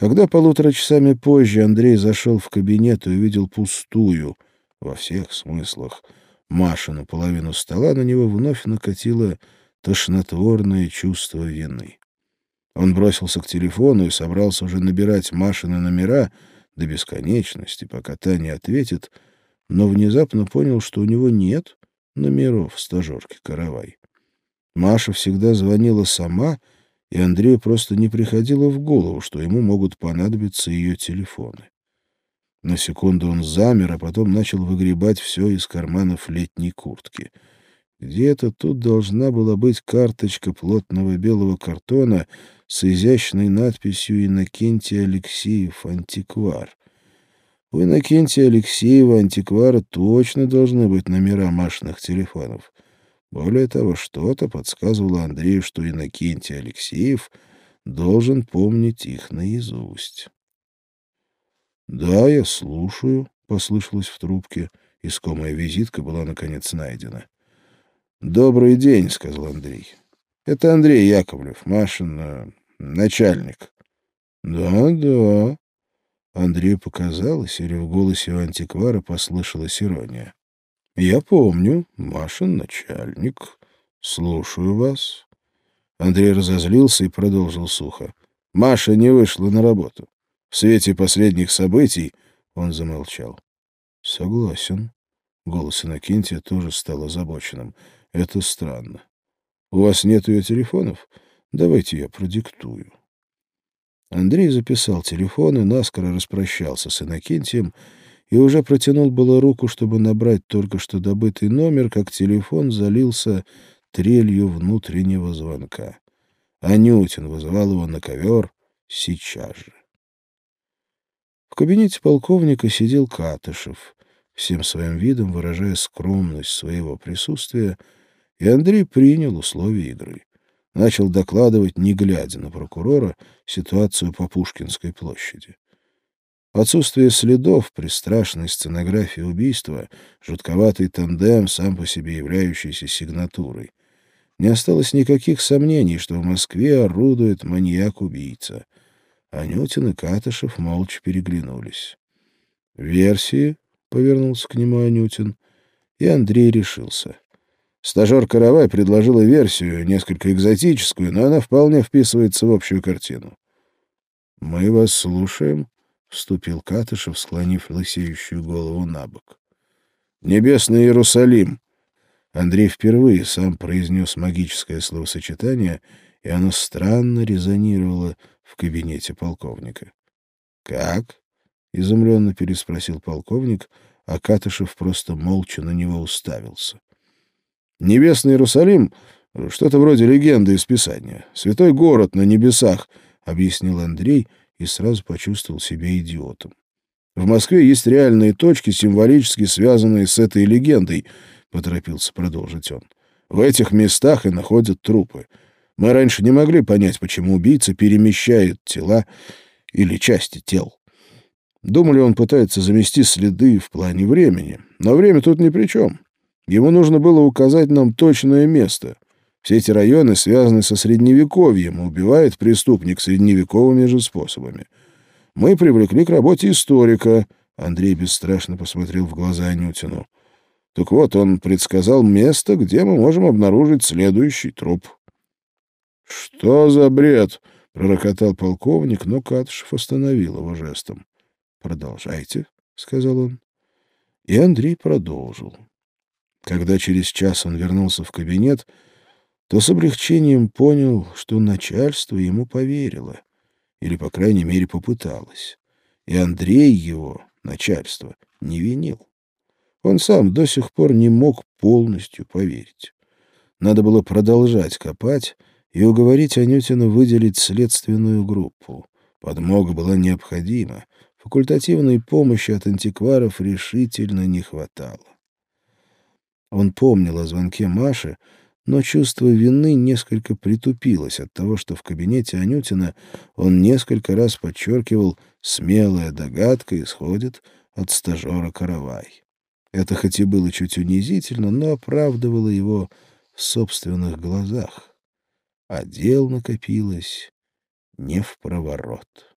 Когда полутора часами позже Андрей зашел в кабинет и увидел пустую, во всех смыслах, Машину половину стола, на него вновь накатило тошнотворное чувство вины. Он бросился к телефону и собрался уже набирать Машины номера до бесконечности, пока та не ответит, но внезапно понял, что у него нет номеров стажерки Каравай. Маша всегда звонила сама, и Андрею просто не приходило в голову, что ему могут понадобиться ее телефоны. На секунду он замер, а потом начал выгребать все из карманов летней куртки. Где-то тут должна была быть карточка плотного белого картона с изящной надписью «Иннокентий Алексеев, антиквар». У Иннокентия Алексеева, антиквара, точно должны быть номера Машиных телефонов. Более того, что-то подсказывало Андрею, что Иннокентий Алексеев должен помнить их наизусть. «Да, я слушаю», — послышалось в трубке. Искомая визитка была, наконец, найдена. «Добрый день», — сказал Андрей. «Это Андрей Яковлев, Машин э, начальник». «Да-да». Андрею показалось, или в голосе у антиквара послышалась ирония. «Я помню, Машин начальник. Слушаю вас». Андрей разозлился и продолжил сухо. «Маша не вышла на работу. В свете последних событий...» Он замолчал. «Согласен». Голос Иннокентия тоже стал озабоченным. «Это странно. У вас нет ее телефонов? Давайте я продиктую». Андрей записал телефон и наскоро распрощался с Иннокентием и уже протянул было руку, чтобы набрать только что добытый номер, как телефон залился трелью внутреннего звонка. Анютин вызывал его на ковер сейчас же. В кабинете полковника сидел Катышев, всем своим видом выражая скромность своего присутствия, и Андрей принял условия игры. Начал докладывать, не глядя на прокурора, ситуацию по Пушкинской площади. Отсутствие следов при страшной сценографии убийства, жутковатый тандем, сам по себе являющийся сигнатурой. Не осталось никаких сомнений, что в Москве орудует маньяк-убийца. Анютин и Катышев молча переглянулись. «Версии?» — повернулся к нему Анютин, и Андрей решился. Стажер Каравай предложила версию, несколько экзотическую, но она вполне вписывается в общую картину. «Мы вас слушаем», — вступил Катышев, склонив лысеющую голову на бок. «Небесный Иерусалим!» Андрей впервые сам произнес магическое словосочетание, и оно странно резонировало в кабинете полковника. «Как?» — изумленно переспросил полковник, а Катышев просто молча на него уставился. «Небесный Иерусалим — что-то вроде легенды из Писания. Святой город на небесах», — объяснил Андрей, — и сразу почувствовал себя идиотом. В Москве есть реальные точки, символически связанные с этой легендой, — поторопился продолжить он. В этих местах и находят трупы. Мы раньше не могли понять, почему убийца перемещает тела или части тел. Думали, он пытается замести следы в плане времени. Но время тут ни при чем. Ему нужно было указать нам точное место — все эти районы связаны со Средневековьем, убивает преступник средневековыми же способами. Мы привлекли к работе историка. Андрей бесстрашно посмотрел в глаза Анютину. Так вот, он предсказал место, где мы можем обнаружить следующий труп. — Что за бред? — пророкотал полковник, но Катышев остановил его жестом. — Продолжайте, — сказал он. И Андрей продолжил. Когда через час он вернулся в кабинет, — то с облегчением понял, что начальство ему поверило, или, по крайней мере, попыталось. И Андрей его, начальство, не винил. Он сам до сих пор не мог полностью поверить. Надо было продолжать копать и уговорить Анютина выделить следственную группу. Подмога была необходима. Факультативной помощи от антикваров решительно не хватало. Он помнил о звонке Маши, но чувство вины несколько притупилось от того, что в кабинете Анютина он несколько раз подчеркивал «смелая догадка исходит от стажера Каравай». Это хоть и было чуть унизительно, но оправдывало его в собственных глазах. А дел накопилось не в проворот.